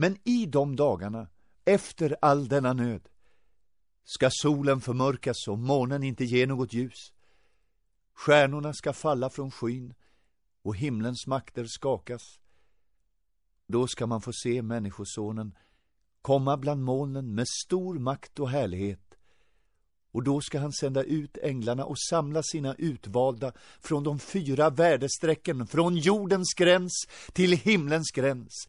Men i de dagarna, efter all denna nöd, ska solen förmörkas och månen inte ge något ljus. Stjärnorna ska falla från skyn och himlens makter skakas. Då ska man få se Människosonen komma bland molnen med stor makt och härlighet. Och då ska han sända ut änglarna och samla sina utvalda från de fyra värdestrecken, från jordens gräns till himlens gräns.